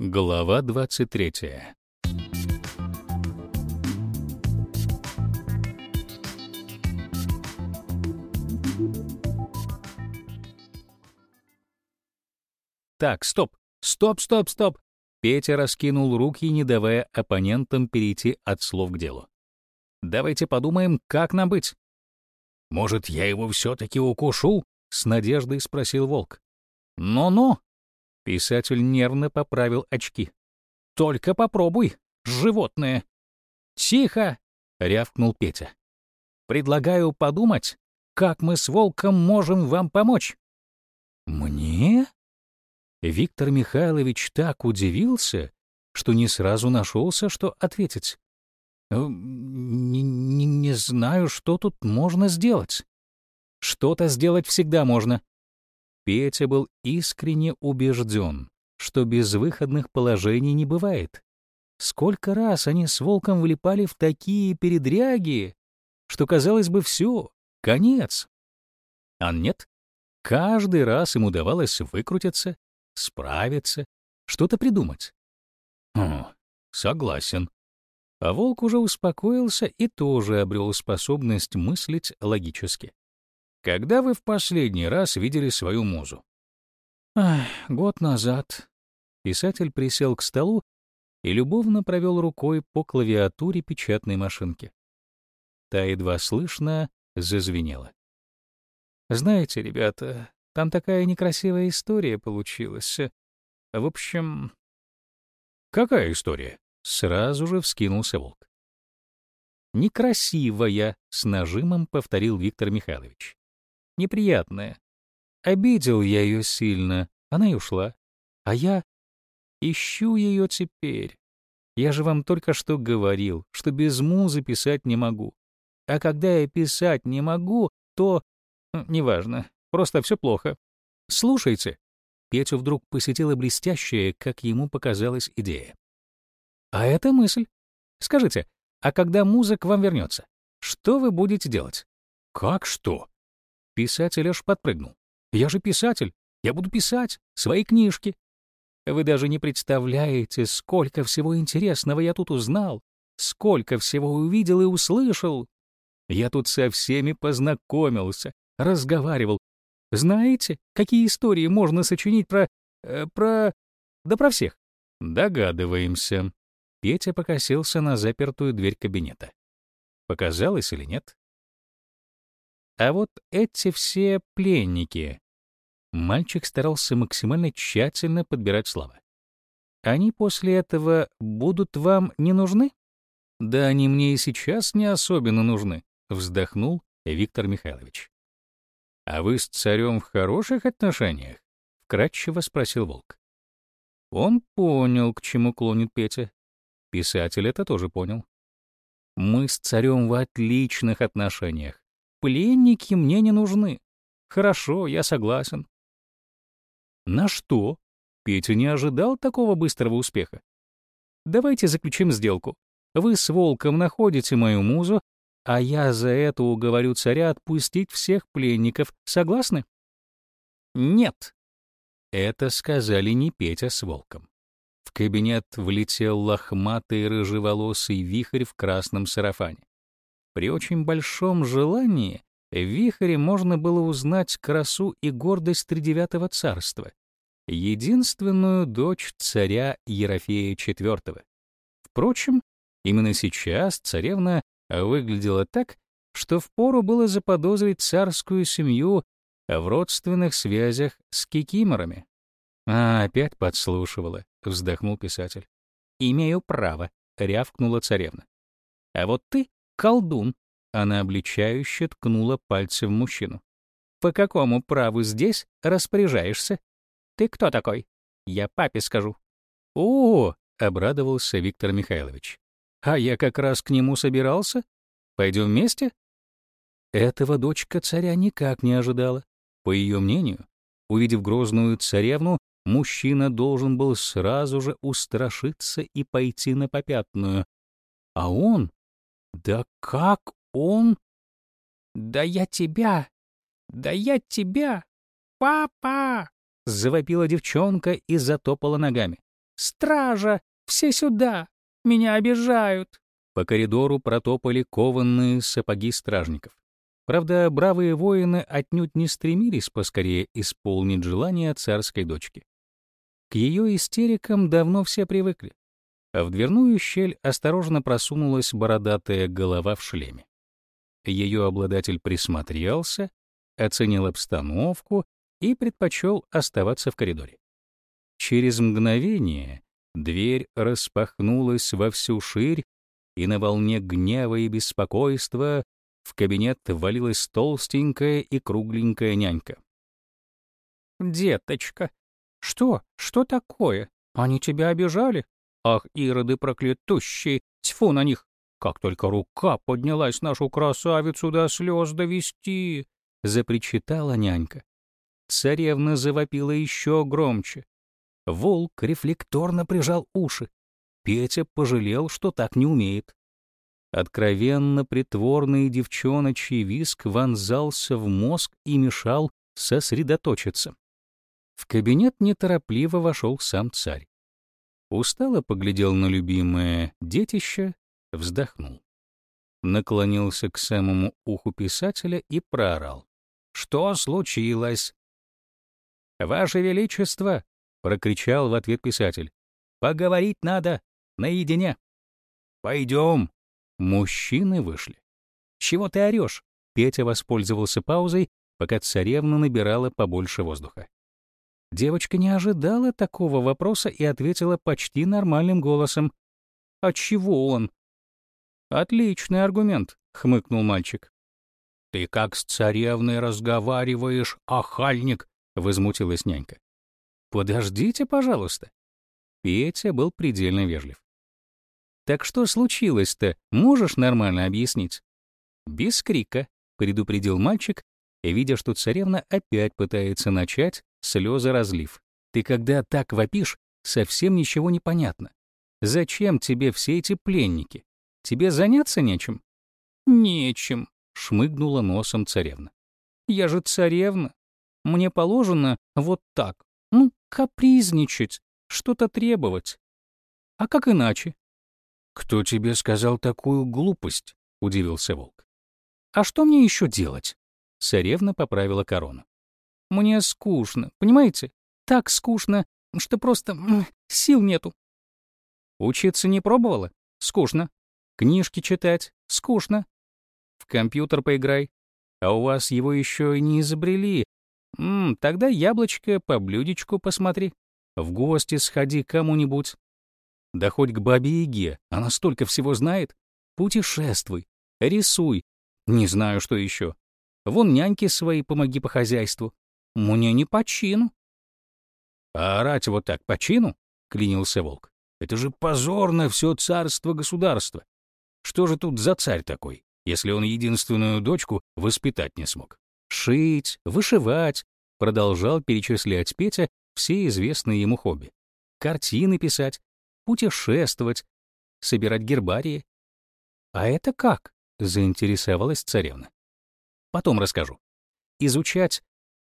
Глава 23. Так, стоп, стоп, стоп, стоп. Петя раскинул руки, не давая оппонентам перейти от слов к делу. Давайте подумаем, как нам быть. Может, я его все-таки укушу? С надеждой спросил волк. Но-но, Писатель нервно поправил очки. «Только попробуй, животное!» «Тихо!» — рявкнул Петя. «Предлагаю подумать, как мы с волком можем вам помочь». «Мне?» Виктор Михайлович так удивился, что не сразу нашелся, что ответить. «Э, «Не, не, не знаю, что тут можно сделать». «Что-то сделать всегда можно», Петя был искренне убежден, что безвыходных положений не бывает. Сколько раз они с Волком влипали в такие передряги, что, казалось бы, все, конец. А нет, каждый раз ему удавалось выкрутиться, справиться, что-то придумать. О, согласен. А Волк уже успокоился и тоже обрел способность мыслить логически. Когда вы в последний раз видели свою музу? Ах, год назад. Писатель присел к столу и любовно провел рукой по клавиатуре печатной машинки. Та едва слышно зазвенела. Знаете, ребята, там такая некрасивая история получилась. В общем... Какая история? Сразу же вскинулся волк. Некрасивая, с нажимом повторил Виктор Михайлович неприятная. Обидел я ее сильно, она и ушла. А я ищу ее теперь. Я же вам только что говорил, что без музы писать не могу. А когда я писать не могу, то... Неважно, просто все плохо. Слушайте. Петю вдруг посетила блестящая, как ему показалась, идея. А это мысль. Скажите, а когда муза к вам вернется, что вы будете делать? Как что? Писатель аж подпрыгнул. «Я же писатель! Я буду писать! Свои книжки!» Вы даже не представляете, сколько всего интересного я тут узнал, сколько всего увидел и услышал. Я тут со всеми познакомился, разговаривал. Знаете, какие истории можно сочинить про... Э, про... да про всех? Догадываемся. Петя покосился на запертую дверь кабинета. Показалось или нет? А вот эти все пленники. Мальчик старался максимально тщательно подбирать слова. Они после этого будут вам не нужны? Да они мне и сейчас не особенно нужны, вздохнул Виктор Михайлович. А вы с царем в хороших отношениях? вкратчиво спросил Волк. Он понял, к чему клонит Петя. Писатель это тоже понял. Мы с царем в отличных отношениях, Пленники мне не нужны. Хорошо, я согласен. На что? Петя не ожидал такого быстрого успеха. Давайте заключим сделку. Вы с Волком находите мою музу, а я за это уговорю царя отпустить всех пленников. Согласны? Нет. Это сказали не Петя с Волком. В кабинет влетел лохматый рыжеволосый вихрь в красном сарафане. При очень большом желании в вихре можно было узнать красу и гордость Тридевятого царства, единственную дочь царя Ерофея IV. Впрочем, именно сейчас царевна выглядела так, что впору было заподозрить царскую семью в родственных связях с кикиморами. «А, опять подслушивала», — вздохнул писатель. «Имею право», — рявкнула царевна. «А вот ты колдун!» Она обличающе ткнула пальцем в мужчину. «По какому праву здесь распоряжаешься? Ты кто такой? Я папе скажу». «О!» — обрадовался Виктор Михайлович. «А я как раз к нему собирался. Пойдем вместе?» Этого дочка царя никак не ожидала. По ее мнению, увидев грозную царевну, мужчина должен был сразу же устрашиться и пойти на попятную. А он да как он? Да я тебя! Да я тебя! Папа! Завопила девчонка и затопала ногами. Стража! Все сюда! Меня обижают!» По коридору протопали кованные сапоги стражников. Правда, бравые воины отнюдь не стремились поскорее исполнить желание царской дочки. К ее истерикам давно все привыкли. А в дверную щель осторожно просунулась бородатая голова в шлеме. Ее обладатель присмотрелся, оценил обстановку и предпочел оставаться в коридоре. Через мгновение дверь распахнулась во всю ширь, и на волне гнева и беспокойства в кабинет ввалилась толстенькая и кругленькая нянька. «Деточка, что? Что такое? Они тебя обижали? Ах, ироды проклятущие, тьфу на них! Как только рука поднялась нашу красавицу до слез довести!» — запричитала нянька. Царевна завопила еще громче. Волк рефлекторно прижал уши. Петя пожалел, что так не умеет. Откровенно притворный девчоночий виск вонзался в мозг и мешал сосредоточиться. В кабинет неторопливо вошел сам царь. Устало поглядел на любимое детище, вздохнул. Наклонился к самому уху писателя и проорал. «Что случилось?» «Ваше Величество!» — прокричал в ответ писатель. «Поговорить надо, наедине». «Пойдем». Мужчины вышли. «Чего ты орешь?» Петя воспользовался паузой, пока царевна набирала побольше воздуха. Девочка не ожидала такого вопроса и ответила почти нормальным голосом. «А чего он?» «Отличный аргумент», — хмыкнул мальчик. «Ты как с царевной разговариваешь, охальник!» — возмутилась нянька. «Подождите, пожалуйста». Петя был предельно вежлив. «Так что случилось-то? Можешь нормально объяснить?» «Без крика», — предупредил мальчик, видя, что царевна опять пытается начать, слезы разлив. «Ты когда так вопишь, совсем ничего не понятно. Зачем тебе все эти пленники? Тебе заняться нечем?» «Нечем», — шмыгнула носом царевна. «Я же царевна. Мне положено вот так, ну, капризничать, что-то требовать. А как иначе? «Кто тебе сказал такую глупость?» — удивился волк. «А что мне еще делать?» Царевна поправила корону. «Мне скучно, понимаете? Так скучно, что просто сил нету». «Учиться не пробовала? Скучно. Книжки читать? Скучно. В компьютер поиграй. А у вас его еще и не изобрели, М, тогда яблочко по блюдечку посмотри. В гости сходи кому-нибудь. Да хоть к бабе Яге, она столько всего знает. Путешествуй, рисуй. Не знаю, что еще. Вон няньки свои помоги по хозяйству. Мне не по чину. А орать вот так по чину? Клянился волк. Это же позор на все царство-государство. Что же тут за царь такой, если он единственную дочку воспитать не смог? шить, вышивать, продолжал перечислять Петя все известные ему хобби. Картины писать, путешествовать, собирать гербарии. «А это как?» — заинтересовалась царевна. «Потом расскажу. Изучать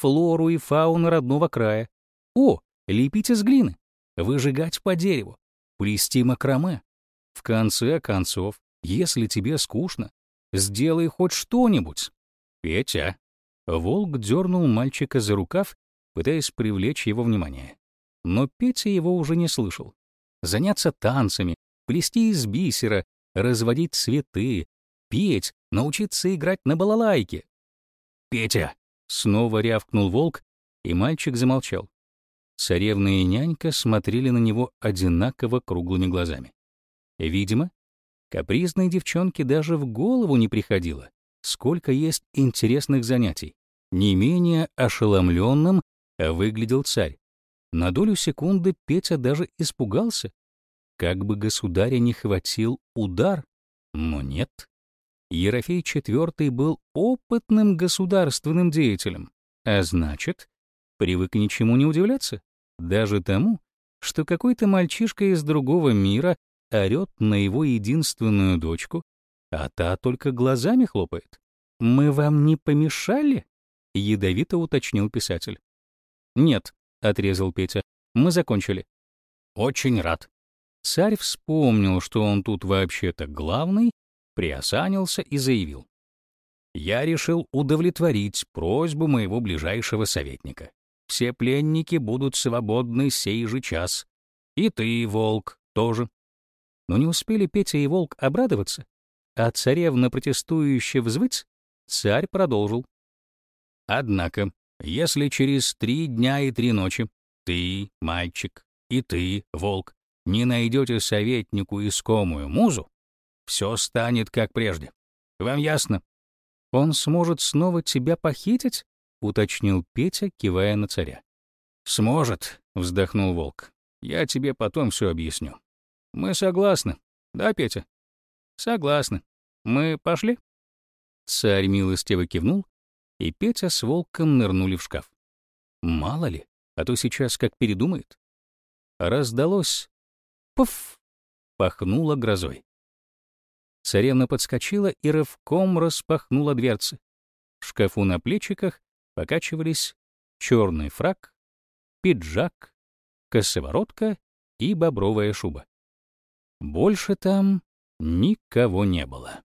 флору и фауну родного края. О, лепить из глины, выжигать по дереву, плести макраме. В конце концов, если тебе скучно, сделай хоть что-нибудь. Петя, Волк дернул мальчика за рукав, пытаясь привлечь его внимание. Но Петя его уже не слышал. Заняться танцами, плести из бисера, разводить цветы, петь, научиться играть на балалайке. «Петя!» — снова рявкнул волк, и мальчик замолчал. Царевна и нянька смотрели на него одинаково круглыми глазами. Видимо, капризной девчонке даже в голову не приходило, сколько есть интересных занятий. Не менее ошеломленным выглядел царь. На долю секунды Петя даже испугался. Как бы государя не хватил удар, но нет. Ерофей IV был опытным государственным деятелем, а значит, привык ничему не удивляться, даже тому, что какой-то мальчишка из другого мира орёт на его единственную дочку, а та только глазами хлопает. «Мы вам не помешали?» — ядовито уточнил писатель. «Нет», — отрезал Петя, — «мы закончили». очень рад». Царь вспомнил, что он тут вообще-то главный, приосанился и заявил. «Я решил удовлетворить просьбу моего ближайшего советника. Все пленники будут свободны сей же час. И ты, волк, тоже». Но не успели Петя и волк обрадоваться, а царевна протестующе взвыть, царь продолжил. «Однако, если через три дня и три ночи ты, мальчик, и ты, волк, не найдете советнику искомую музу, все станет как прежде. Вам ясно? Он сможет снова тебя похитить? уточнил Петя, кивая на царя. Сможет, вздохнул волк. Я тебе потом все объясню. Мы согласны. Да, Петя? Согласны. Мы пошли? Царь милостиво кивнул, и Петя с волком нырнули в шкаф. Мало ли, а то сейчас как передумает. Раздалось Пуф! Пахнуло грозой. Царевна подскочила и рывком распахнула дверцы. В шкафу на плечиках покачивались черный фрак, пиджак, косоворотка и бобровая шуба. Больше там никого не было.